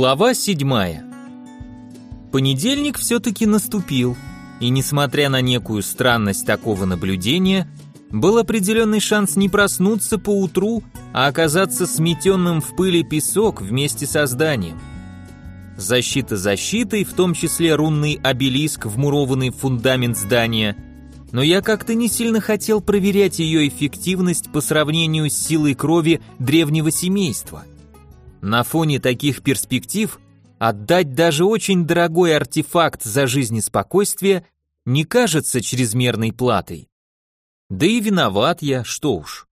Глава седьмая. Понедельник все-таки наступил, и несмотря на некую странность такого наблюдения, был определенный шанс не проснуться по утру, а оказаться сметенным в пыли песок вместе со зданием. Защита защитой, в том числе рунный обелиск, вмурованный в фундамент здания, но я как-то не сильно хотел проверять ее эффективность по сравнению с силой крови древнего семейства – на фоне таких перспектив отдать даже очень дорогой артефакт за жизнь и спокойствие не кажется чрезмерной платой. Да и виноват я, что уж.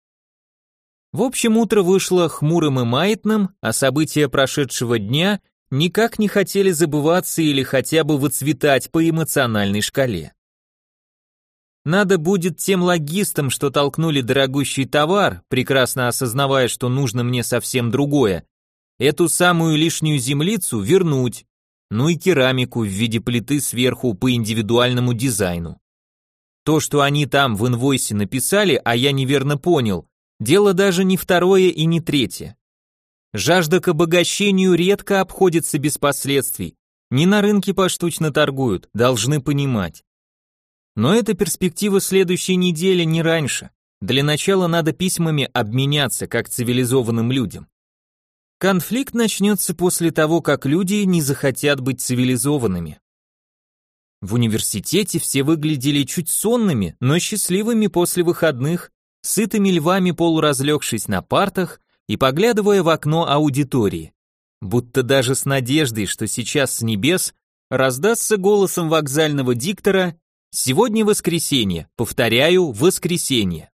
В общем, утро вышло хмурым и маятным, а события прошедшего дня никак не хотели забываться или хотя бы выцветать по эмоциональной шкале. Надо будет тем логистам, что толкнули дорогущий товар, прекрасно осознавая, что нужно мне совсем другое, эту самую лишнюю землицу вернуть, ну и керамику в виде плиты сверху по индивидуальному дизайну. То, что они там в инвойсе написали, а я неверно понял, дело даже не второе и не третье. Жажда к обогащению редко обходится без последствий. Не на рынке поштучно торгуют, должны понимать. Но это перспектива следующей недели не раньше. Для начала надо письмами обменяться, как цивилизованным людям. Конфликт начнется после того, как люди не захотят быть цивилизованными. В университете все выглядели чуть сонными, но счастливыми после выходных, сытыми львами полуразлегшись на партах и поглядывая в окно аудитории. Будто даже с надеждой, что сейчас с небес раздастся голосом вокзального диктора «Сегодня воскресенье, повторяю, воскресенье».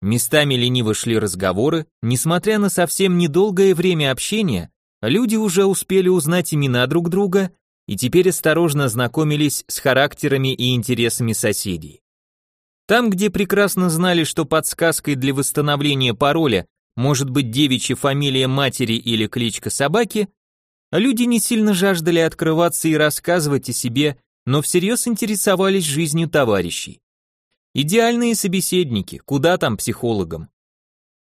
Местами лениво шли разговоры, несмотря на совсем недолгое время общения, люди уже успели узнать имена друг друга и теперь осторожно знакомились с характерами и интересами соседей. Там, где прекрасно знали, что подсказкой для восстановления пароля может быть девичья фамилия матери или кличка собаки, люди не сильно жаждали открываться и рассказывать о себе, но всерьез интересовались жизнью товарищей. Идеальные собеседники, куда там психологам.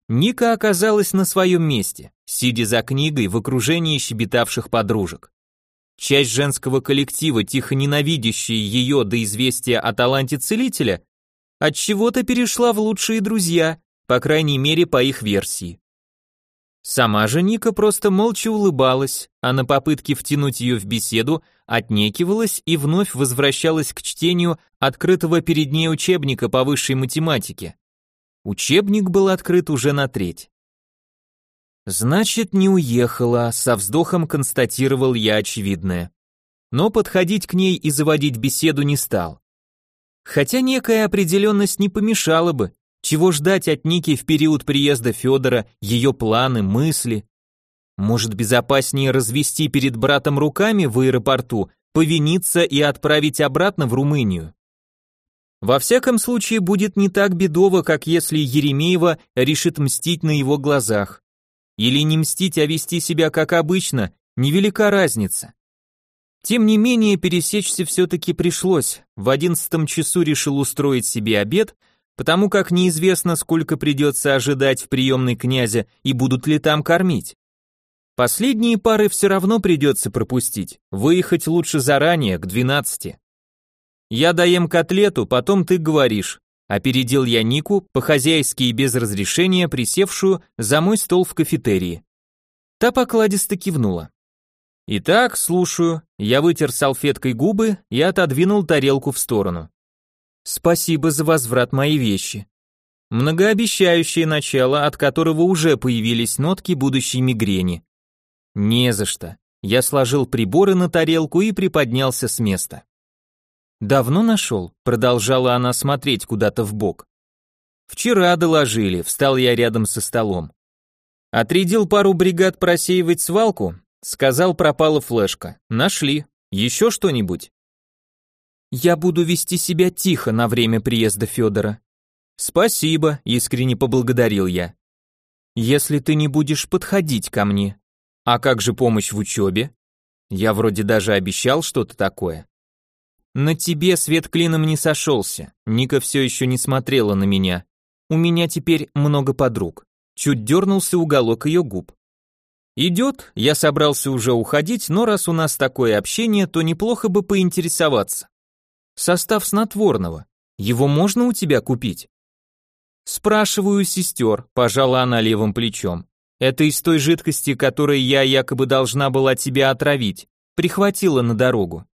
Ника оказалась на своем месте, сидя за книгой в окружении щебетавших подружек. Часть женского коллектива, тихо ненавидящая ее до известия о таланте целителя, от чего-то перешла в лучшие друзья, по крайней мере по их версии. Сама же Ника просто молча улыбалась, а на попытке втянуть ее в беседу отнекивалась и вновь возвращалась к чтению открытого перед ней учебника по высшей математике. Учебник был открыт уже на треть. Значит, не уехала, со вздохом констатировал я очевидное. Но подходить к ней и заводить беседу не стал. Хотя некая определенность не помешала бы, чего ждать от Ники в период приезда Федора, ее планы, мысли? Может, безопаснее развести перед братом руками в аэропорту, повиниться и отправить обратно в Румынию? Во всяком случае, будет не так бедово, как если Еремеева решит мстить на его глазах. Или не мстить, а вести себя как обычно, невелика разница. Тем не менее, пересечься все-таки пришлось. В одиннадцатом часу решил устроить себе обед – потому как неизвестно, сколько придется ожидать в приемной князя и будут ли там кормить. Последние пары все равно придется пропустить, выехать лучше заранее, к 12. Я даем котлету, потом ты говоришь. Опередил я Нику, по-хозяйски и без разрешения, присевшую за мой стол в кафетерии. Та покладисто кивнула. Итак, слушаю. Я вытер салфеткой губы и отодвинул тарелку в сторону. Спасибо за возврат моей вещи. Многообещающее начало, от которого уже появились нотки будущей мигрени. Не за что. Я сложил приборы на тарелку и приподнялся с места. Давно нашел, продолжала она смотреть куда-то в бок. Вчера доложили, встал я рядом со столом. Отрядил пару бригад просеивать свалку, сказал пропала флешка. Нашли. Еще что-нибудь? Я буду вести себя тихо на время приезда Федора. Спасибо, искренне поблагодарил я. Если ты не будешь подходить ко мне. А как же помощь в учебе? Я вроде даже обещал что-то такое. На тебе свет клином не сошелся. Ника все еще не смотрела на меня. У меня теперь много подруг. Чуть дернулся уголок ее губ. Идет, я собрался уже уходить, но раз у нас такое общение, то неплохо бы поинтересоваться. Состав снотворного. Его можно у тебя купить? Спрашиваю сестер, пожала она левым плечом. Это из той жидкости, которой я якобы должна была тебя отравить. Прихватила на дорогу.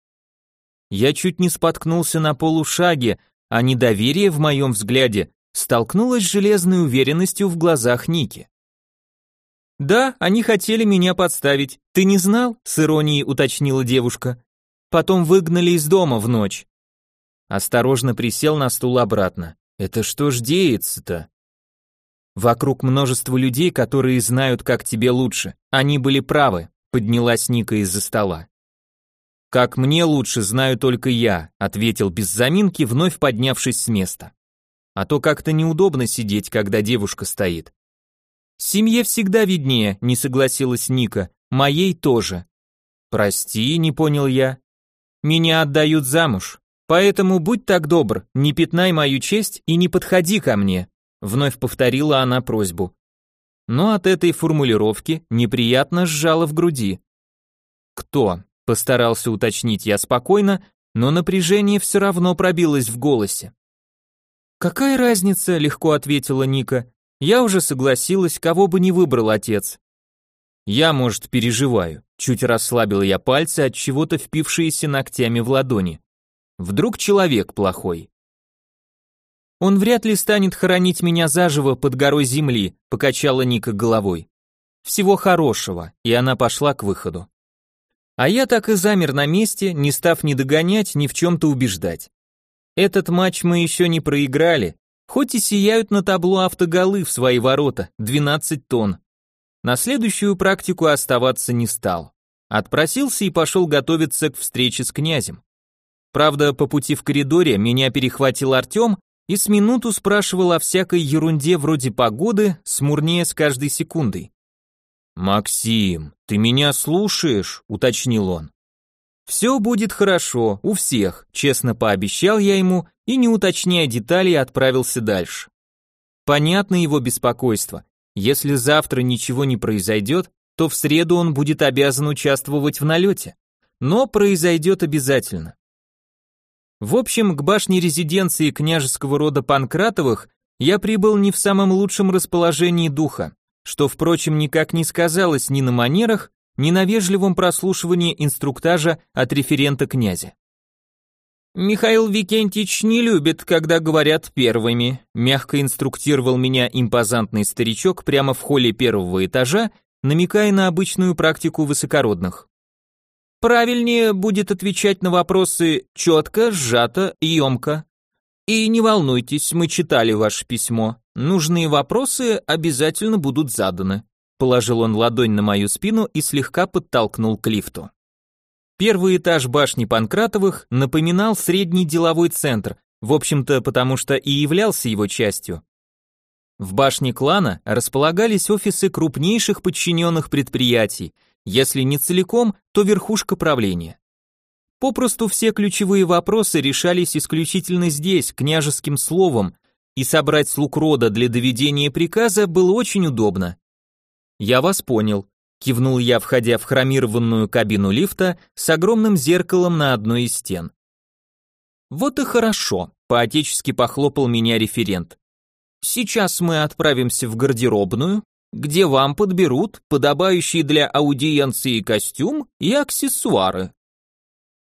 Я чуть не споткнулся на полушаге, а недоверие в моем взгляде столкнулось с железной уверенностью в глазах Ники. «Да, они хотели меня подставить. Ты не знал?» — с иронией уточнила девушка. «Потом выгнали из дома в ночь». Осторожно присел на стул обратно. «Это что ж деется-то?» «Вокруг множество людей, которые знают, как тебе лучше. Они были правы», — поднялась Ника из-за стола. «Как мне лучше, знаю только я», — ответил без заминки, вновь поднявшись с места. «А то как-то неудобно сидеть, когда девушка стоит». «Семье всегда виднее», — не согласилась Ника, «моей тоже». «Прости, не понял я». «Меня отдают замуж, поэтому будь так добр, не пятнай мою честь и не подходи ко мне», — вновь повторила она просьбу. Но от этой формулировки неприятно сжало в груди. «Кто?» Постарался уточнить я спокойно, но напряжение все равно пробилось в голосе. «Какая разница?» — легко ответила Ника. «Я уже согласилась, кого бы не выбрал отец». «Я, может, переживаю», — чуть расслабил я пальцы от чего-то впившиеся ногтями в ладони. «Вдруг человек плохой?» «Он вряд ли станет хоронить меня заживо под горой земли», — покачала Ника головой. «Всего хорошего», и она пошла к выходу. А я так и замер на месте, не став ни догонять, ни в чем-то убеждать. Этот матч мы еще не проиграли, хоть и сияют на табло автоголы в свои ворота, 12 тонн. На следующую практику оставаться не стал. Отпросился и пошел готовиться к встрече с князем. Правда, по пути в коридоре меня перехватил Артем и с минуту спрашивал о всякой ерунде вроде погоды, смурнее с каждой секундой. «Максим, ты меня слушаешь?» — уточнил он. «Все будет хорошо, у всех», — честно пообещал я ему и, не уточняя деталей, отправился дальше. Понятно его беспокойство. Если завтра ничего не произойдет, то в среду он будет обязан участвовать в налете. Но произойдет обязательно. В общем, к башне резиденции княжеского рода Панкратовых я прибыл не в самом лучшем расположении духа что, впрочем, никак не сказалось ни на манерах, ни на вежливом прослушивании инструктажа от референта князя. «Михаил Викентьевич не любит, когда говорят первыми», мягко инструктировал меня импозантный старичок прямо в холле первого этажа, намекая на обычную практику высокородных. Правильнее будет отвечать на вопросы четко, сжато емко. И не волнуйтесь, мы читали ваше письмо. Нужные вопросы обязательно будут заданы. Положил он ладонь на мою спину и слегка подтолкнул к лифту. Первый этаж башни Панкратовых напоминал средний деловой центр, в общем-то, потому что и являлся его частью. В башне клана располагались офисы крупнейших подчиненных предприятий, если не целиком, то верхушка правления. Попросту все ключевые вопросы решались исключительно здесь, княжеским словом, и собрать слуг рода для доведения приказа было очень удобно. «Я вас понял», — кивнул я, входя в хромированную кабину лифта с огромным зеркалом на одной из стен. «Вот и хорошо», — поотечески похлопал меня референт. «Сейчас мы отправимся в гардеробную, где вам подберут подобающий для аудиенции костюм и аксессуары».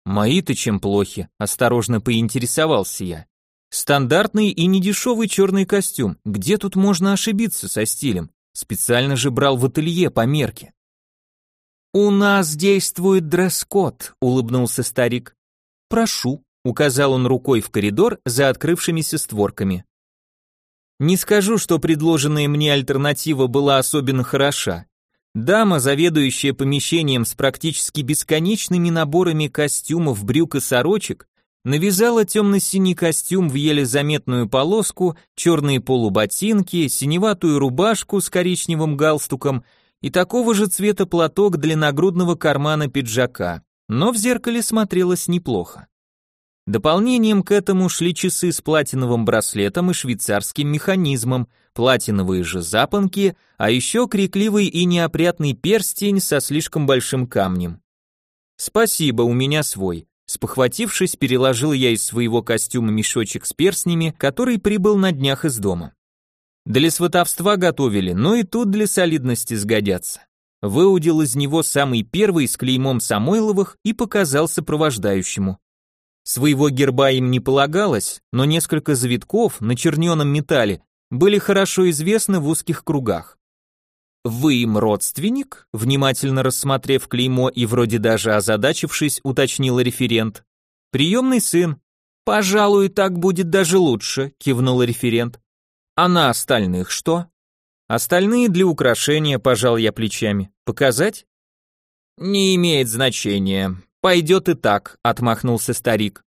«Мои-то чем плохи?» – осторожно поинтересовался я. Стандартный и недешевый черный костюм. Где тут можно ошибиться со стилем? Специально же брал в ателье по мерке. «У нас действует дресс-код», — улыбнулся старик. «Прошу», — указал он рукой в коридор за открывшимися створками. Не скажу, что предложенная мне альтернатива была особенно хороша. Дама, заведующая помещением с практически бесконечными наборами костюмов, брюк и сорочек, навязала темно-синий костюм в еле заметную полоску, черные полуботинки, синеватую рубашку с коричневым галстуком и такого же цвета платок для нагрудного кармана пиджака, но в зеркале смотрелось неплохо. Дополнением к этому шли часы с платиновым браслетом и швейцарским механизмом, платиновые же запонки, а еще крикливый и неопрятный перстень со слишком большим камнем. «Спасибо, у меня свой», Спохватившись, переложил я из своего костюма мешочек с перстнями, который прибыл на днях из дома. Для сватовства готовили, но и тут для солидности сгодятся. Выудил из него самый первый с клеймом Самойловых и показал сопровождающему. Своего герба им не полагалось, но несколько завитков на черненом металле были хорошо известны в узких кругах. «Вы им родственник?» Внимательно рассмотрев клеймо и вроде даже озадачившись, уточнил референт. «Приемный сын». «Пожалуй, так будет даже лучше», кивнул референт. «А на остальных что?» «Остальные для украшения», пожал я плечами. «Показать?» «Не имеет значения. Пойдет и так», отмахнулся старик.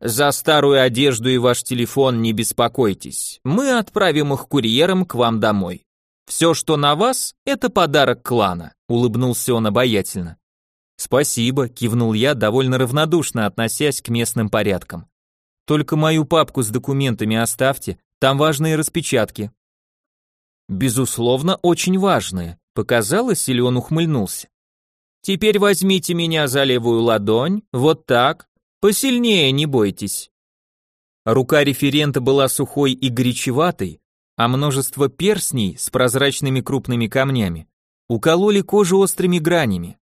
«За старую одежду и ваш телефон не беспокойтесь. Мы отправим их курьером к вам домой». Все, что на вас, это подарок клана, улыбнулся он обаятельно. Спасибо, кивнул я, довольно равнодушно относясь к местным порядкам. Только мою папку с документами оставьте, там важные распечатки. Безусловно, очень важные. Показалось, или он ухмыльнулся? Теперь возьмите меня за левую ладонь, вот так, посильнее, не бойтесь. Рука референта была сухой и горячеватой, а множество перстней с прозрачными крупными камнями укололи кожу острыми гранями.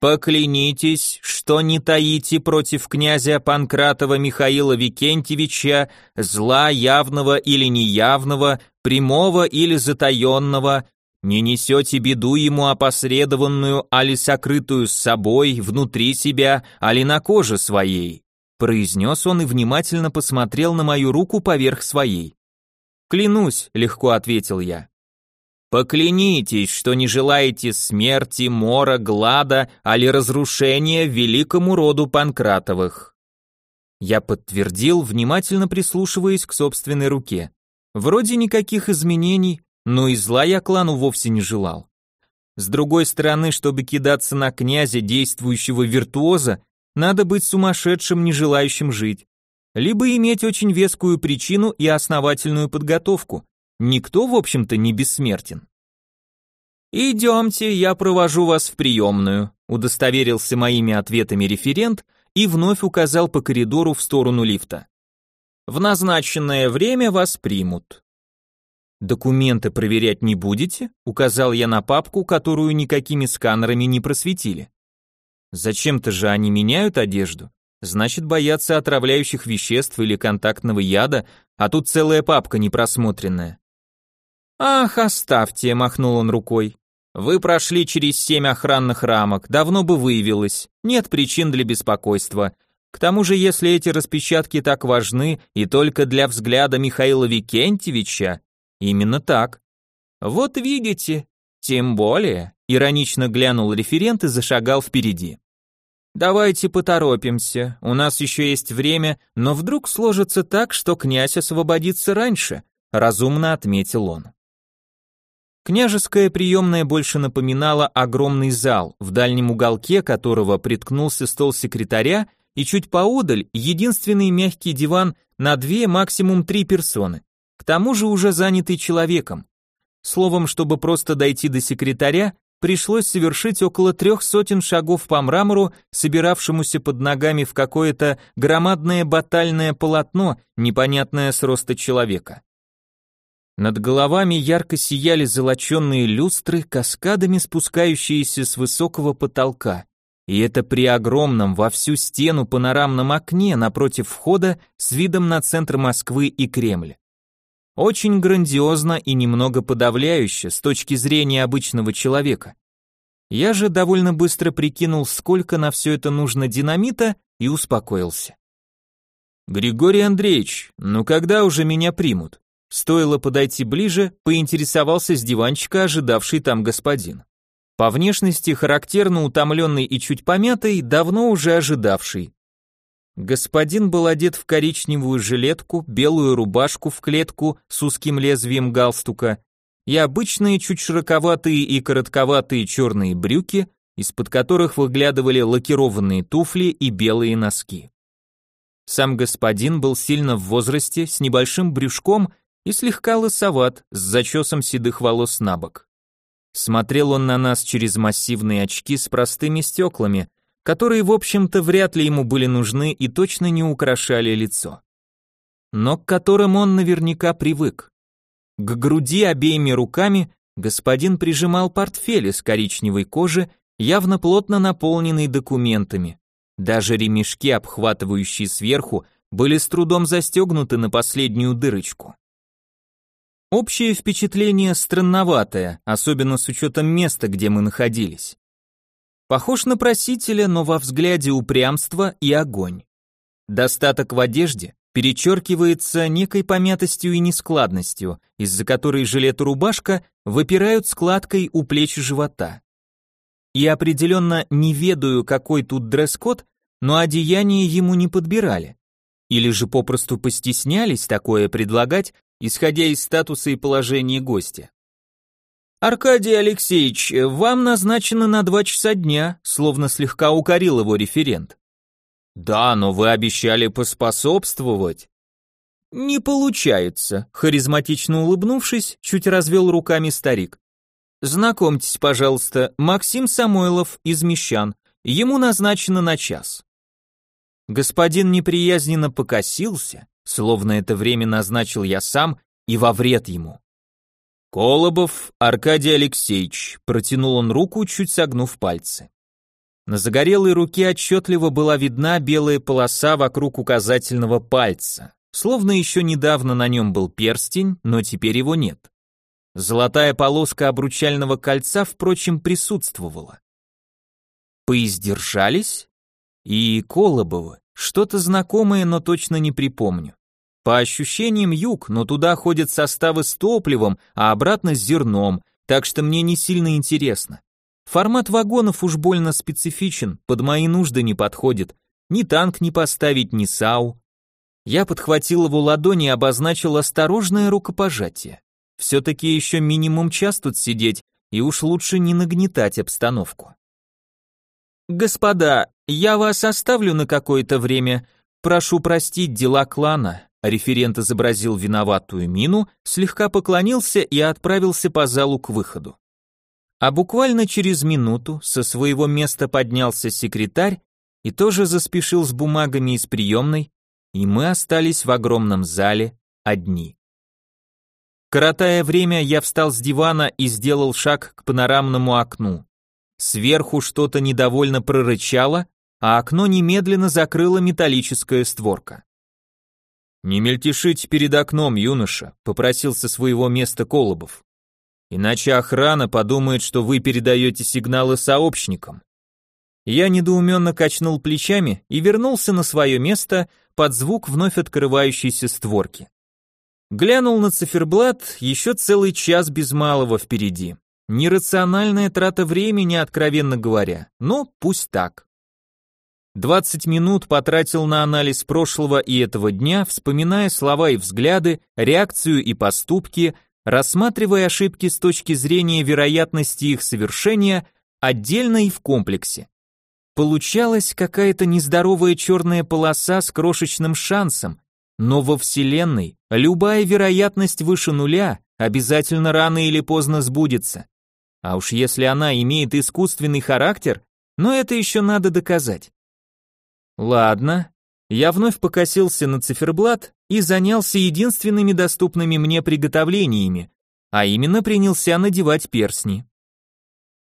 «Поклянитесь, что не таите против князя Панкратова Михаила Викентьевича зла явного или неявного, прямого или затаенного, не несете беду ему опосредованную, али сокрытую с собой, внутри себя, али на коже своей», произнес он и внимательно посмотрел на мою руку поверх своей. «Клянусь», — легко ответил я. «Поклянитесь, что не желаете смерти, мора, глада, али разрушения великому роду Панкратовых». Я подтвердил, внимательно прислушиваясь к собственной руке. Вроде никаких изменений, но и зла я клану вовсе не желал. С другой стороны, чтобы кидаться на князя, действующего виртуоза, надо быть сумасшедшим, не желающим жить либо иметь очень вескую причину и основательную подготовку. Никто, в общем-то, не бессмертен. «Идемте, я провожу вас в приемную», удостоверился моими ответами референт и вновь указал по коридору в сторону лифта. «В назначенное время вас примут». «Документы проверять не будете?» указал я на папку, которую никакими сканерами не просветили. «Зачем-то же они меняют одежду?» Значит, боятся отравляющих веществ или контактного яда, а тут целая папка непросмотренная. Ах, оставьте, махнул он рукой. Вы прошли через семь охранных рамок, давно бы выявилось. Нет причин для беспокойства. К тому же, если эти распечатки так важны и только для взгляда Михаила Викентьевича, именно так. Вот видите, тем более, иронично глянул референт и зашагал впереди. Давайте поторопимся, у нас еще есть время, но вдруг сложится так, что князь освободится раньше, разумно отметил он. Княжеская приемная больше напоминала огромный зал, в дальнем уголке которого приткнулся стол секретаря и чуть поодаль единственный мягкий диван на две, максимум три персоны, тому же уже занятый человеком. Словом, чтобы просто дойти до секретаря, пришлось совершить около трех сотен шагов по мрамору, собиравшемуся под ногами в какое-то громадное батальное полотно, непонятное с роста человека. Над головами ярко сияли золоченные люстры, каскадами спускающиеся с высокого потолка. И это при огромном во всю стену панорамном окне напротив входа с видом на центр Москвы и Кремль. Очень грандиозно и немного подавляюще с точки зрения обычного человека. Я же довольно быстро прикинул, сколько на все это нужно динамита и успокоился. Григорий Андреевич, ну когда уже меня примут? Стоило подойти ближе, поинтересовался с диванчика ожидавший там господин. По внешности характерно утомленный и чуть помятый, давно уже ожидавший. Господин был одет в коричневую жилетку, белую рубашку в клетку с узким лезвием галстука и обычные чуть широковатые и коротковатые черные брюки, из-под которых выглядывали лакированные туфли и белые носки. Сам господин был сильно в возрасте, с небольшим брюшком и слегка лысоват, с зачесом седых волос на бок. Смотрел он на нас через массивные очки с простыми стеклами, которые, в общем-то, вряд ли ему были нужны и точно не украшали лицо. Но к которым он наверняка привык. К груди обеими руками господин прижимал портфель из коричневой кожи, явно плотно наполненный документами. Даже ремешки, обхватывающие сверху, были с трудом застегнуты на последнюю дырочку. Общее впечатление странноватое, особенно с учетом места, где мы находились. Похож на просителя, но во взгляде упрямство и огонь. Достаток в одежде перечеркивается некой помятостью и нескладностью, из-за которой жилет и рубашка выпирают складкой у плеч живота. И определенно не ведаю, какой тут дресс-код, но одеяние ему не подбирали. Или же попросту постеснялись такое предлагать, исходя из статуса и положения гостя. «Аркадий Алексеевич, вам назначено на два часа дня», словно слегка укорил его референт. «Да, но вы обещали поспособствовать». «Не получается», харизматично улыбнувшись, чуть развел руками старик. «Знакомьтесь, пожалуйста, Максим Самойлов из Мещан, ему назначено на час». Господин неприязненно покосился, словно это время назначил я сам и во вред ему. Колобов Аркадий Алексеевич, протянул он руку, чуть согнув пальцы. На загорелой руке отчетливо была видна белая полоса вокруг указательного пальца, словно еще недавно на нем был перстень, но теперь его нет. Золотая полоска обручального кольца, впрочем, присутствовала. Поиздержались? И Колобовы, что-то знакомое, но точно не припомню. По ощущениям юг, но туда ходят составы с топливом, а обратно с зерном, так что мне не сильно интересно. Формат вагонов уж больно специфичен, под мои нужды не подходит. Ни танк не поставить, ни САУ. Я подхватил его ладони и обозначил осторожное рукопожатие. Все-таки еще минимум час тут сидеть, и уж лучше не нагнетать обстановку. «Господа, я вас оставлю на какое-то время. Прошу простить дела клана. Референт изобразил виноватую мину, слегка поклонился и отправился по залу к выходу. А буквально через минуту со своего места поднялся секретарь и тоже заспешил с бумагами из приемной, и мы остались в огромном зале одни. Коротая время, я встал с дивана и сделал шаг к панорамному окну. Сверху что-то недовольно прорычало, а окно немедленно закрыла металлическая створка. «Не мельтешите перед окном, юноша», — попросил со своего места Колобов. «Иначе охрана подумает, что вы передаете сигналы сообщникам». Я недоуменно качнул плечами и вернулся на свое место под звук вновь открывающейся створки. Глянул на циферблат, еще целый час без малого впереди. Нерациональная трата времени, откровенно говоря, но пусть так. 20 минут потратил на анализ прошлого и этого дня, вспоминая слова и взгляды, реакцию и поступки, рассматривая ошибки с точки зрения вероятности их совершения отдельно и в комплексе. Получалась какая-то нездоровая черная полоса с крошечным шансом, но во Вселенной любая вероятность выше нуля обязательно рано или поздно сбудется. А уж если она имеет искусственный характер, но это еще надо доказать. Ладно. Я вновь покосился на циферблат и занялся единственными доступными мне приготовлениями, а именно принялся надевать перстни.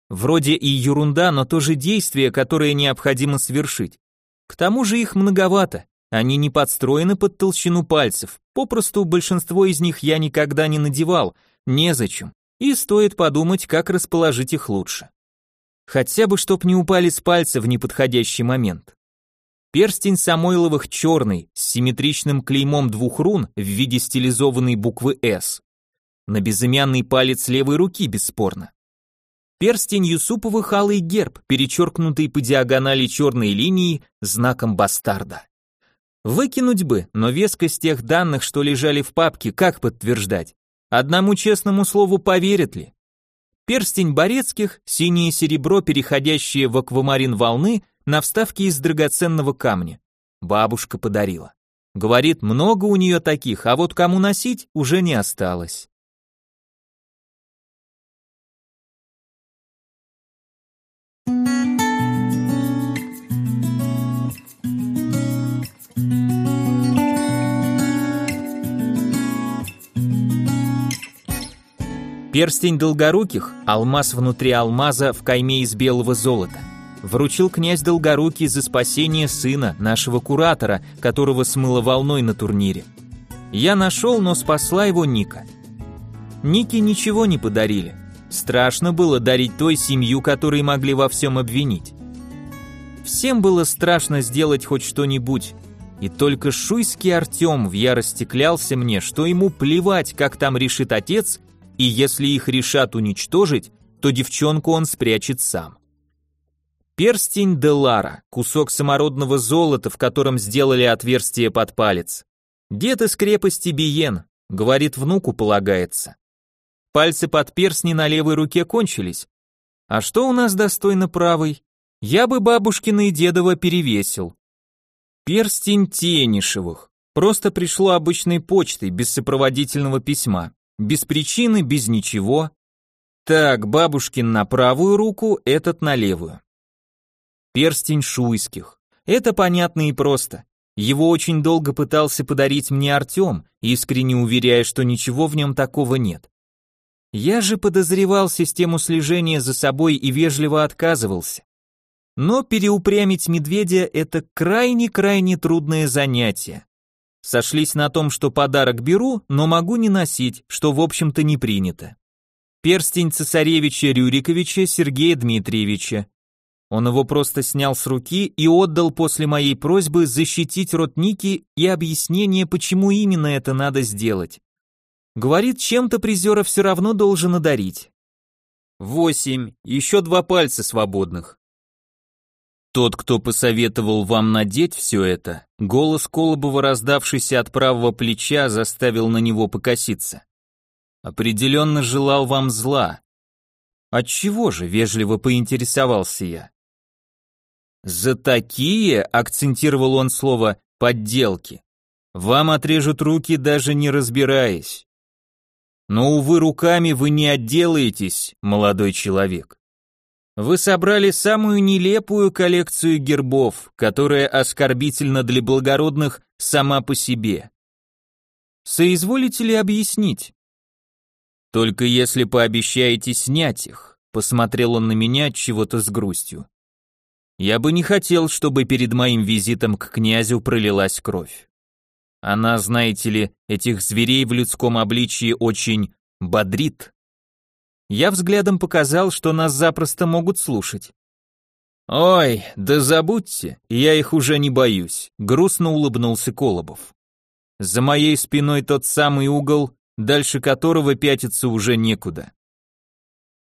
Вроде и ерунда, но тоже действие, которое необходимо совершить. К тому же их многовато, они не подстроены под толщину пальцев, попросту большинство из них я никогда не надевал, незачем, и стоит подумать, как расположить их лучше. Хотя бы чтоб не упали с пальца в неподходящий момент. Перстень Самойловых черный, с симметричным клеймом двух рун в виде стилизованной буквы «С». На безымянный палец левой руки, бесспорно. Перстень Юсуповых алый герб, перечеркнутый по диагонали черной линии знаком бастарда. Выкинуть бы, но вескость тех данных, что лежали в папке, как подтверждать? Одному честному слову поверят ли? Перстень Борецких, синее серебро, переходящее в аквамарин волны, на вставке из драгоценного камня. Бабушка подарила. Говорит, много у нее таких, а вот кому носить уже не осталось. Перстень Долгоруких, алмаз внутри алмаза в кайме из белого золота, вручил князь Долгорукий за спасение сына, нашего куратора, которого смыло волной на турнире. Я нашел, но спасла его Ника. Нике ничего не подарили. Страшно было дарить той семью, которые могли во всем обвинить. Всем было страшно сделать хоть что-нибудь, и только шуйский Артем в ярости клялся мне, что ему плевать, как там решит отец, и если их решат уничтожить, то девчонку он спрячет сам. Перстень Делара, кусок самородного золота, в котором сделали отверстие под палец. Дед из крепости Биен, говорит, внуку полагается. Пальцы под перстни на левой руке кончились. А что у нас достойно правой? Я бы бабушкина и дедова перевесил. Перстень Тенишевых. Просто пришло обычной почтой, без сопроводительного письма. Без причины, без ничего. Так, бабушкин на правую руку, этот на левую. Перстень шуйских. Это понятно и просто. Его очень долго пытался подарить мне Артем, искренне уверяя, что ничего в нем такого нет. Я же подозревал систему слежения за собой и вежливо отказывался. Но переупрямить медведя – это крайне-крайне трудное занятие. Сошлись на том, что подарок беру, но могу не носить, что в общем-то не принято. Перстень цесаревича Рюриковича Сергея Дмитриевича. Он его просто снял с руки и отдал после моей просьбы защитить род Ники и объяснение, почему именно это надо сделать. Говорит, чем-то призера все равно должен одарить. Восемь, еще два пальца свободных. Тот, кто посоветовал вам надеть все это, голос Колобова, раздавшийся от правого плеча, заставил на него покоситься. Определенно желал вам зла. Отчего же, вежливо поинтересовался я. За такие, акцентировал он слово, подделки. Вам отрежут руки, даже не разбираясь. Но, увы, руками вы не отделаетесь, молодой человек. Вы собрали самую нелепую коллекцию гербов, которая оскорбительна для благородных сама по себе. Соизволите ли объяснить? Только если пообещаете снять их, посмотрел он на меня чего-то с грустью. Я бы не хотел, чтобы перед моим визитом к князю пролилась кровь. Она, знаете ли, этих зверей в людском обличии очень бодрит. Я взглядом показал, что нас запросто могут слушать. «Ой, да забудьте, я их уже не боюсь», — грустно улыбнулся Колобов. «За моей спиной тот самый угол, дальше которого пятиться уже некуда».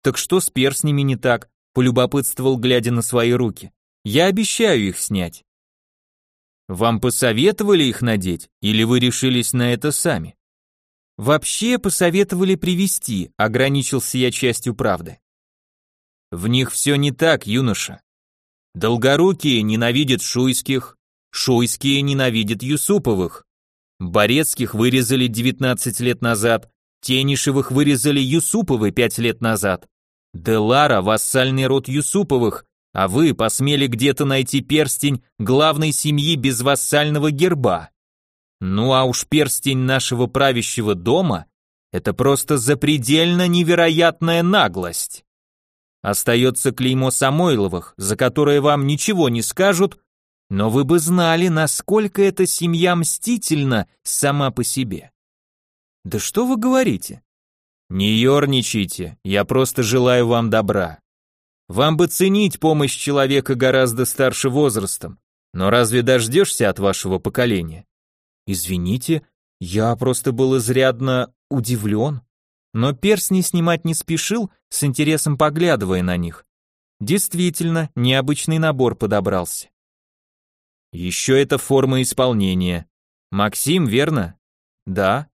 «Так что с перстнями не так?» — полюбопытствовал, глядя на свои руки. «Я обещаю их снять». «Вам посоветовали их надеть, или вы решились на это сами?» Вообще посоветовали привести, ограничился я частью правды. В них все не так, юноша. Долгорукие ненавидят шуйских, шуйские ненавидят Юсуповых. Борецких вырезали 19 лет назад, Тенишевых вырезали Юсуповы 5 лет назад. Делара – вассальный род Юсуповых, а вы посмели где-то найти перстень главной семьи без вассального герба. Ну а уж перстень нашего правящего дома – это просто запредельно невероятная наглость. Остается клеймо Самойловых, за которое вам ничего не скажут, но вы бы знали, насколько эта семья мстительна сама по себе. Да что вы говорите? Не ерничайте, я просто желаю вам добра. Вам бы ценить помощь человека гораздо старше возрастом, но разве дождешься от вашего поколения? Извините, я просто был изрядно удивлен. Но перстни снимать не спешил, с интересом поглядывая на них. Действительно, необычный набор подобрался. Еще это форма исполнения. Максим, верно? Да.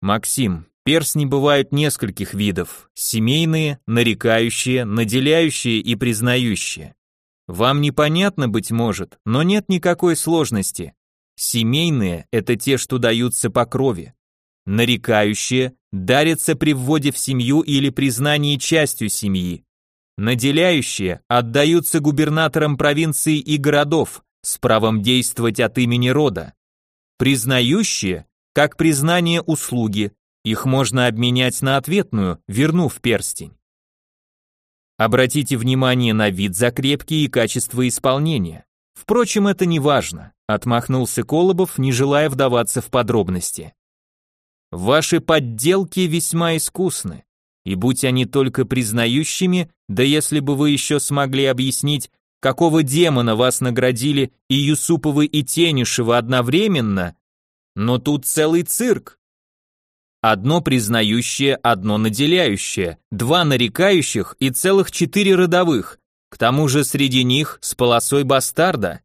Максим, перстни бывают нескольких видов. Семейные, нарекающие, наделяющие и признающие. Вам непонятно, быть может, но нет никакой сложности. Семейные – это те, что даются по крови. Нарекающие дарятся при вводе в семью или признании частью семьи. Наделяющие отдаются губернаторам провинций и городов с правом действовать от имени рода. Признающие, как признание услуги, их можно обменять на ответную, вернув перстень. Обратите внимание на вид закрепки и качество исполнения. Впрочем, это не важно, отмахнулся Колобов, не желая вдаваться в подробности. Ваши подделки весьма искусны, и будь они только признающими, да если бы вы еще смогли объяснить, какого демона вас наградили и Юсуповы, и Тенишева одновременно, но тут целый цирк. Одно признающее, одно наделяющее, два нарекающих и целых четыре родовых, к тому же среди них с полосой бастарда.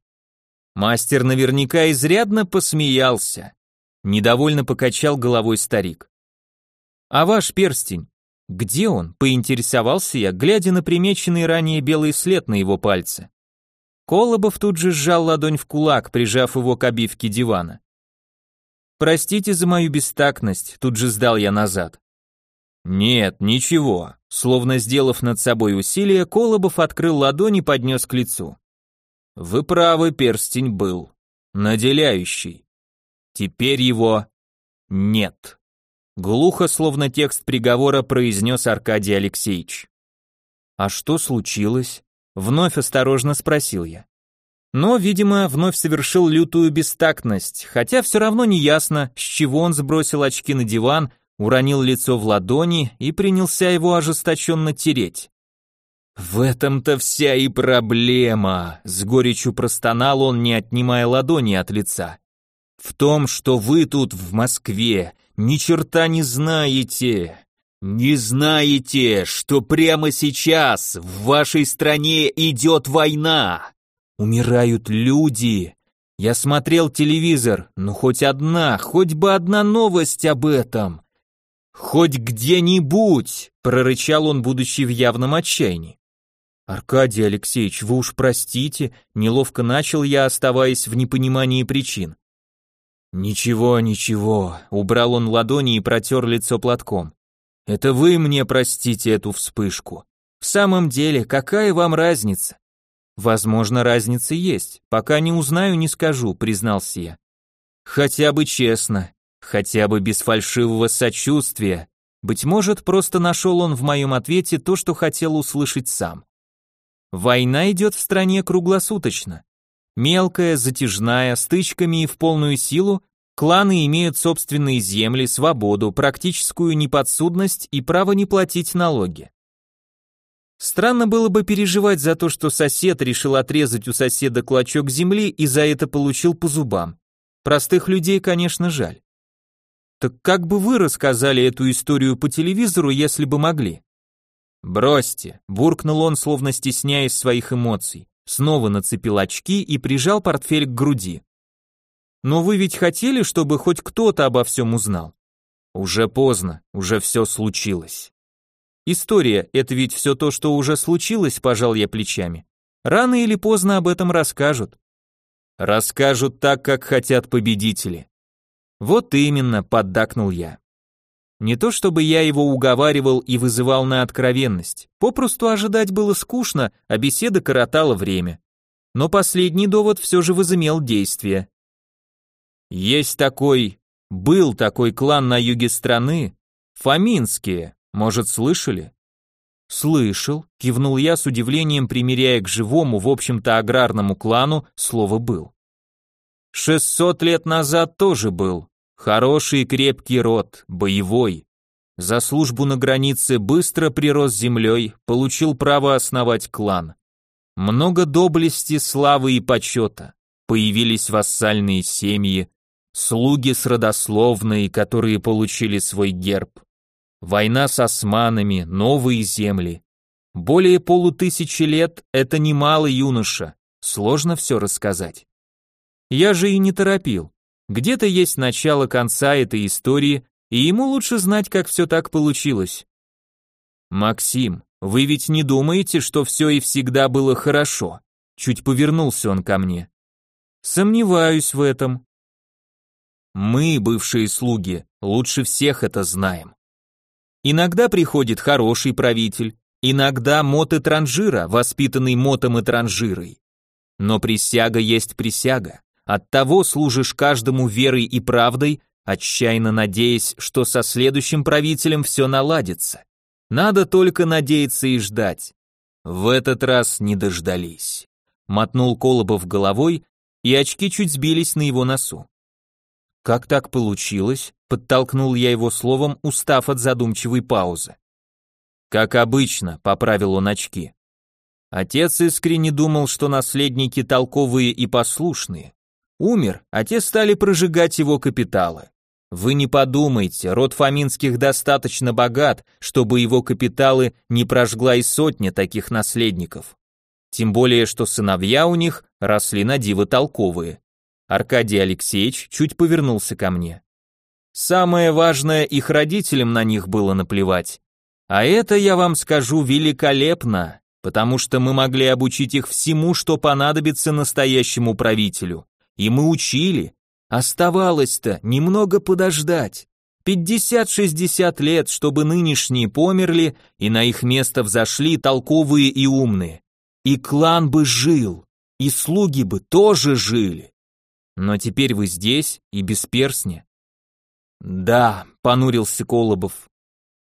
Мастер наверняка изрядно посмеялся. Недовольно покачал головой старик. «А ваш перстень? Где он?» – поинтересовался я, глядя на примеченный ранее белый след на его пальце. Колобов тут же сжал ладонь в кулак, прижав его к обивке дивана. Простите за мою бестактность, тут же сдал я назад. Нет, ничего. Словно сделав над собой усилие, Колобов открыл ладонь и поднес к лицу. Вы правы, перстень был. Наделяющий. Теперь его нет. Глухо, словно текст приговора, произнес Аркадий Алексеевич. А что случилось? Вновь осторожно спросил я но, видимо, вновь совершил лютую бестактность, хотя все равно не ясно, с чего он сбросил очки на диван, уронил лицо в ладони и принялся его ожесточенно тереть. «В этом-то вся и проблема», — с горечью простонал он, не отнимая ладони от лица. «В том, что вы тут, в Москве, ни черта не знаете. Не знаете, что прямо сейчас в вашей стране идет война. Умирают люди. Я смотрел телевизор, ну хоть одна, хоть бы одна новость об этом. Хоть где-нибудь, прорычал он, будучи в явном отчаянии. Аркадий Алексеевич, вы уж простите, неловко начал я, оставаясь в непонимании причин. Ничего, ничего, убрал он ладони и протер лицо платком. Это вы мне простите эту вспышку. В самом деле, какая вам разница? Возможно, разница есть. Пока не узнаю, не скажу, признался я. Хотя бы честно, хотя бы без фальшивого сочувствия. Быть может, просто нашел он в моем ответе то, что хотел услышать сам. Война идет в стране круглосуточно. Мелкая, затяжная, стычками и в полную силу, кланы имеют собственные земли, свободу, практическую неподсудность и право не платить налоги. Странно было бы переживать за то, что сосед решил отрезать у соседа клочок земли и за это получил по зубам. Простых людей, конечно, жаль. Так как бы вы рассказали эту историю по телевизору, если бы могли? Бросьте, буркнул он, словно стесняясь своих эмоций. Снова нацепил очки и прижал портфель к груди. Но вы ведь хотели, чтобы хоть кто-то обо всем узнал? Уже поздно, уже все случилось. История — это ведь все то, что уже случилось, пожал я плечами. Рано или поздно об этом расскажут. Расскажут так, как хотят победители. Вот именно, поддакнул я. Не то чтобы я его уговаривал и вызывал на откровенность, попросту ожидать было скучно, а беседа коротала время. Но последний довод все же возымел действие. Есть такой, был такой клан на юге страны, Фоминские, может, слышали? Слышал, кивнул я с удивлением, примеряя к живому, в общем-то, аграрному клану слово «был». Шестьсот лет назад тоже был. Хороший и крепкий род, боевой. За службу на границе быстро прирос землей, получил право основать клан. Много доблести, славы и почета. Появились вассальные семьи, слуги с родословной, которые получили свой герб. Война с османами, новые земли. Более полутысячи лет – это немало, юноша. Сложно все рассказать. Я же и не торопил. Где-то есть начало конца этой истории, и ему лучше знать, как все так получилось. Максим, вы ведь не думаете, что все и всегда было хорошо? Чуть повернулся он ко мне. Сомневаюсь в этом. Мы, бывшие слуги, лучше всех это знаем. Иногда приходит хороший правитель, иногда мот и транжира, воспитанный мотом и транжирой. Но присяга есть присяга. Оттого служишь каждому верой и правдой, отчаянно надеясь, что со следующим правителем все наладится. Надо только надеяться и ждать. В этот раз не дождались. Мотнул Колобов головой, и очки чуть сбились на его носу. Как так получилось? Подтолкнул я его словом, устав от задумчивой паузы. Как обычно, поправил он очки. Отец искренне думал, что наследники толковые и послушные. Умер, а те стали прожигать его капиталы. Вы не подумайте, род Фоминских достаточно богат, чтобы его капиталы не прожгла и сотня таких наследников. Тем более, что сыновья у них росли на диво толковые. Аркадий Алексеевич чуть повернулся ко мне. Самое важное, их родителям на них было наплевать. А это, я вам скажу, великолепно, потому что мы могли обучить их всему, что понадобится настоящему правителю. И мы учили. Оставалось-то немного подождать. 50-60 лет, чтобы нынешние померли, и на их место взошли толковые и умные. И клан бы жил, и слуги бы тоже жили. Но теперь вы здесь и без перстня. Да, понурился Колобов.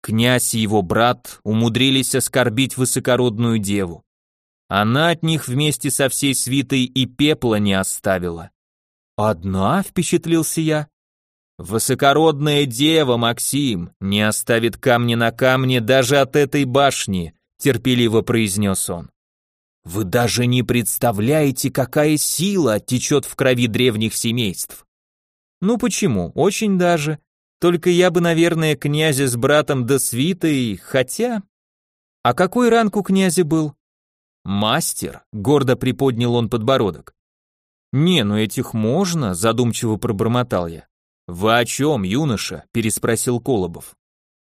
Князь и его брат умудрились оскорбить высокородную деву. Она от них вместе со всей свитой и пепла не оставила. Одна, впечатлился я. Высокородная дева, Максим, не оставит камня на камне даже от этой башни, терпеливо произнес он. Вы даже не представляете, какая сила течет в крови древних семейств. Ну почему? Очень даже. Только я бы, наверное, князя с братом до свитой, хотя... А какой ранг у князя был? Мастер, гордо приподнял он подбородок. Не, ну этих можно, задумчиво пробормотал я. Вы о чем, юноша? переспросил Колобов.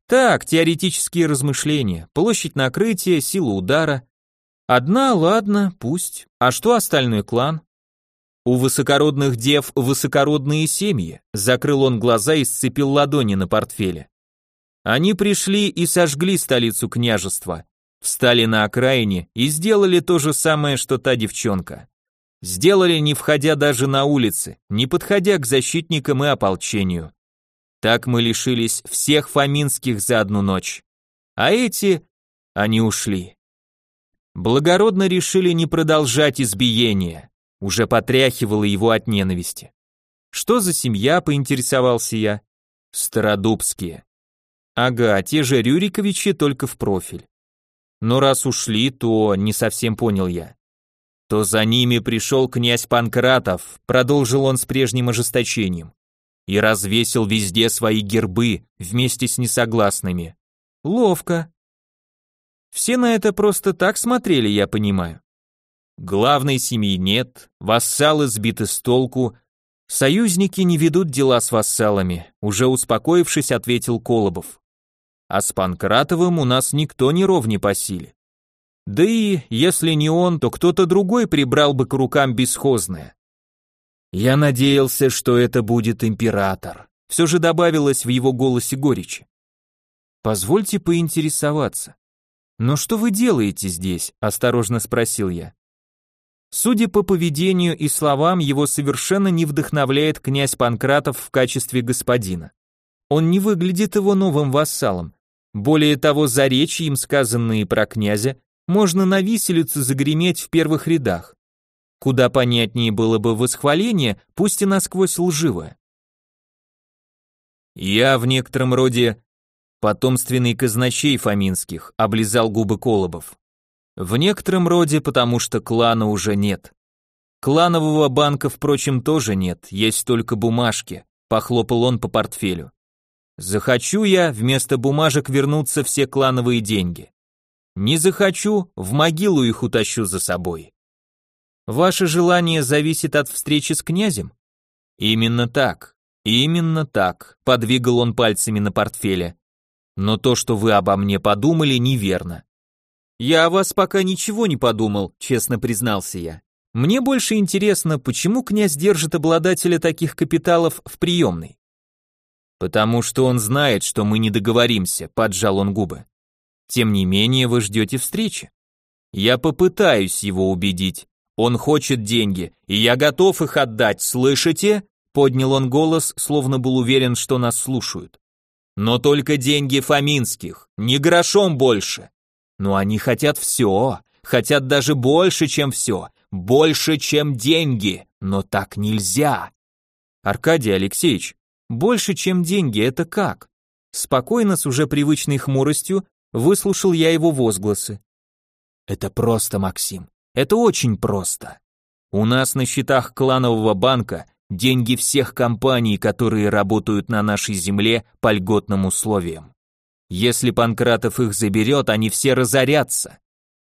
Так, теоретические размышления, площадь накрытия, сила удара. Одна, ладно, пусть. А что остальной клан? У высокородных дев высокородные семьи. Закрыл он глаза и сцепил ладони на портфеле. Они пришли и сожгли столицу княжества, встали на окраине и сделали то же самое, что та девчонка. Сделали, не входя даже на улицы, не подходя к защитникам и ополчению. Так мы лишились всех фаминских за одну ночь. А эти, они ушли благородно решили не продолжать избиение, уже потряхивало его от ненависти. Что за семья, поинтересовался я. Стародубские. Ага, те же Рюриковичи, только в профиль. Но раз ушли, то не совсем понял я. То за ними пришел князь Панкратов, продолжил он с прежним ожесточением, и развесил везде свои гербы вместе с несогласными. Ловко, все на это просто так смотрели, я понимаю. Главной семьи нет, вассалы сбиты с толку, союзники не ведут дела с вассалами, уже успокоившись, ответил Колобов. А с Панкратовым у нас никто не ровне по силе. Да и, если не он, то кто-то другой прибрал бы к рукам бесхозное. Я надеялся, что это будет император. Все же добавилось в его голосе горечи. Позвольте поинтересоваться. «Но что вы делаете здесь?» – осторожно спросил я. Судя по поведению и словам, его совершенно не вдохновляет князь Панкратов в качестве господина. Он не выглядит его новым вассалом. Более того, за речи им сказанные про князя можно на виселицу загреметь в первых рядах. Куда понятнее было бы восхваление, пусть и насквозь лживое. Я в некотором роде Потомственный казначей Фоминских, облизал губы Колобов. В некотором роде, потому что клана уже нет. Кланового банка, впрочем, тоже нет, есть только бумажки, похлопал он по портфелю. Захочу я вместо бумажек вернуться все клановые деньги. Не захочу, в могилу их утащу за собой. Ваше желание зависит от встречи с князем? Именно так, именно так, подвигал он пальцами на портфеле. Но то, что вы обо мне подумали, неверно. Я о вас пока ничего не подумал, честно признался я. Мне больше интересно, почему князь держит обладателя таких капиталов в приемной. Потому что он знает, что мы не договоримся, поджал он губы. Тем не менее, вы ждете встречи. Я попытаюсь его убедить. Он хочет деньги, и я готов их отдать, слышите? Поднял он голос, словно был уверен, что нас слушают. Но только деньги Фоминских, ни грошом больше. Но они хотят все, хотят даже больше, чем все, больше, чем деньги, но так нельзя. Аркадий Алексеевич, больше, чем деньги, это как? Спокойно, с уже привычной хмуростью, выслушал я его возгласы. Это просто, Максим, это очень просто. У нас на счетах кланового банка деньги всех компаний, которые работают на нашей земле по льготным условиям. Если Панкратов их заберет, они все разорятся.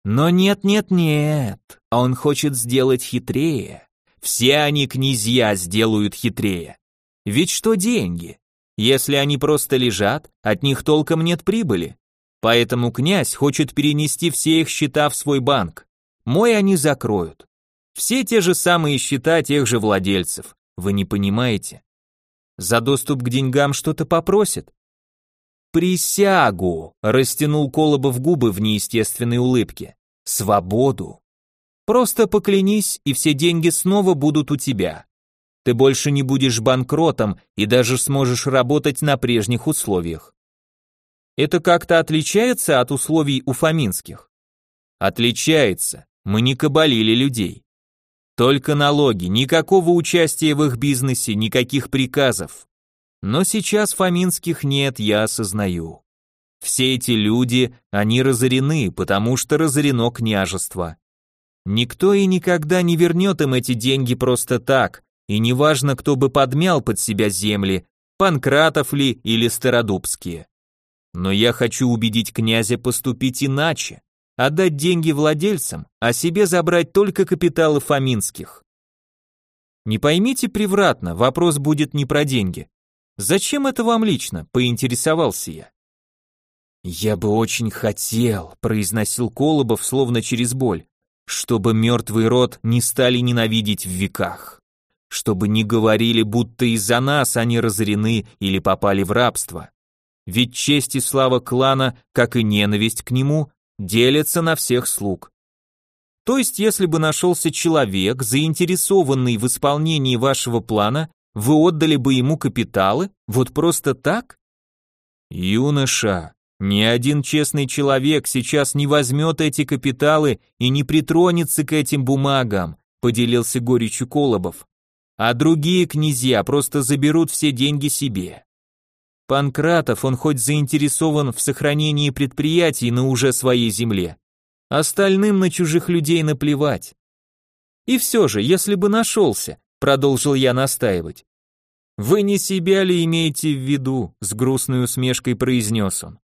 Но нет, нет, нет, он хочет сделать хитрее. Все они, князья, сделают хитрее. Ведь что деньги? Если они просто лежат, от них толком нет прибыли. Поэтому князь хочет перенести все их счета в свой банк. Мой они закроют. Все те же самые счета тех же владельцев. Вы не понимаете? За доступ к деньгам что-то попросят. Присягу, растянул Колобов губы в неестественной улыбке. Свободу. Просто поклянись, и все деньги снова будут у тебя. Ты больше не будешь банкротом и даже сможешь работать на прежних условиях. Это как-то отличается от условий у Фоминских? Отличается. Мы не кабалили людей. Только налоги, никакого участия в их бизнесе, никаких приказов. Но сейчас Фоминских нет, я осознаю. Все эти люди, они разорены, потому что разорено княжество. Никто и никогда не вернет им эти деньги просто так, и неважно, кто бы подмял под себя земли, Панкратов ли или Стародубские. Но я хочу убедить князя поступить иначе отдать деньги владельцам, а себе забрать только капиталы Фоминских. Не поймите превратно, вопрос будет не про деньги. Зачем это вам лично, поинтересовался я. Я бы очень хотел, произносил Колобов словно через боль, чтобы мертвый род не стали ненавидеть в веках. Чтобы не говорили, будто из-за нас они разорены или попали в рабство. Ведь честь и слава клана, как и ненависть к нему, делятся на всех слуг. То есть, если бы нашелся человек, заинтересованный в исполнении вашего плана, вы отдали бы ему капиталы, вот просто так? Юноша, ни один честный человек сейчас не возьмет эти капиталы и не притронется к этим бумагам, поделился горечью Колобов. А другие князья просто заберут все деньги себе. Панкратов, он хоть заинтересован в сохранении предприятий на уже своей земле. Остальным на чужих людей наплевать. И все же, если бы нашелся, продолжил я настаивать. Вы не себя ли имеете в виду, с грустной усмешкой произнес он.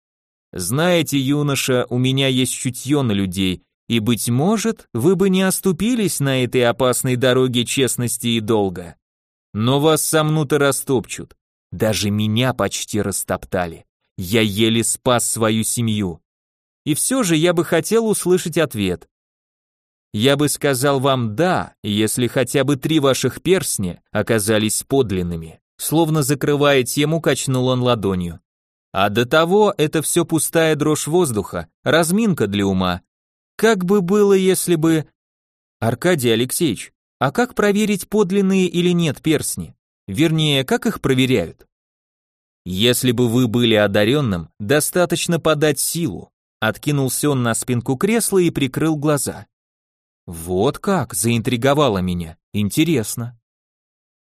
Знаете, юноша, у меня есть чутье на людей, и, быть может, вы бы не оступились на этой опасной дороге честности и долга. Но вас сомнут и растопчут. Даже меня почти растоптали. Я еле спас свою семью. И все же я бы хотел услышать ответ. Я бы сказал вам «да», если хотя бы три ваших перстня оказались подлинными. Словно закрывая тему, качнул он ладонью. А до того это все пустая дрожь воздуха, разминка для ума. Как бы было, если бы... Аркадий Алексеевич, а как проверить, подлинные или нет перстни? Вернее, как их проверяют? Если бы вы были одаренным, достаточно подать силу. Откинулся он на спинку кресла и прикрыл глаза. Вот как, заинтриговало меня. Интересно.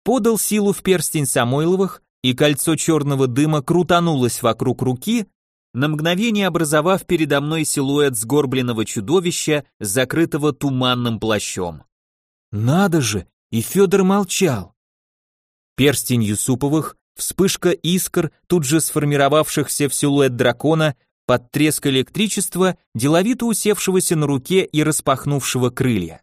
Подал силу в перстень Самойловых, и кольцо черного дыма крутанулось вокруг руки, на мгновение образовав передо мной силуэт сгорбленного чудовища, закрытого туманным плащом. Надо же, и Федор молчал. Перстень Юсуповых, вспышка искр, тут же сформировавшихся в силуэт дракона, под треск электричества, деловито усевшегося на руке и распахнувшего крылья.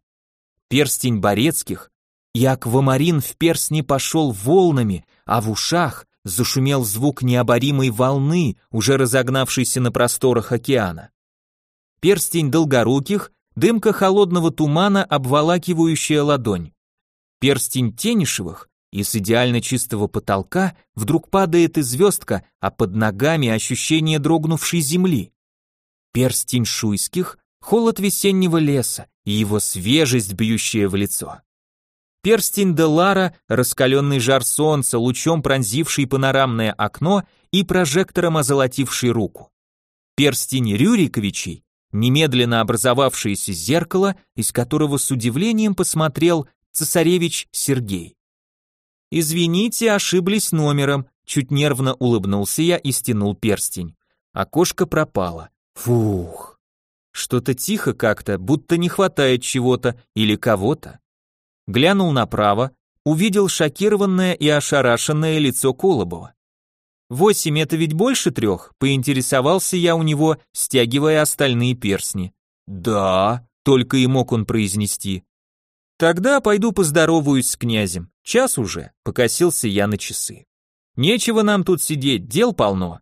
Перстень Борецких, и аквамарин в перстне пошел волнами, а в ушах зашумел звук необоримой волны, уже разогнавшейся на просторах океана. Перстень Долгоруких дымка холодного тумана, обволакивающая ладонь. Перстень Тенишевых и с идеально чистого потолка вдруг падает и звездка, а под ногами ощущение дрогнувшей земли. Перстень Шуйских — холод весеннего леса и его свежесть, бьющая в лицо. Перстень Делара, раскаленный жар солнца, лучом пронзивший панорамное окно и прожектором озолотивший руку. Перстень Рюриковичей, немедленно образовавшееся зеркало, из которого с удивлением посмотрел цесаревич Сергей. «Извините, ошиблись номером», чуть нервно улыбнулся я и стянул перстень. Окошко пропало. Фух. Что-то тихо как-то, будто не хватает чего-то или кого-то глянул направо, увидел шокированное и ошарашенное лицо Колобова. «Восемь — это ведь больше трех?» — поинтересовался я у него, стягивая остальные перстни. «Да», — только и мог он произнести. «Тогда пойду поздороваюсь с князем. Час уже», — покосился я на часы. «Нечего нам тут сидеть, дел полно».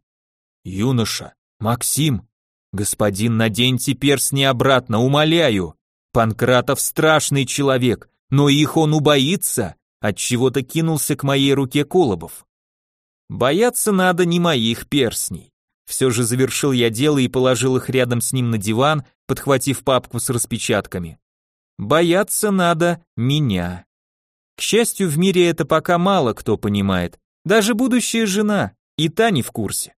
«Юноша, Максим, господин, наденьте перстни обратно, умоляю. Панкратов страшный человек, но их он убоится, от чего-то кинулся к моей руке Колобов. Бояться надо не моих перстней. Все же завершил я дело и положил их рядом с ним на диван, подхватив папку с распечатками. Бояться надо меня. К счастью, в мире это пока мало кто понимает, даже будущая жена, и та не в курсе.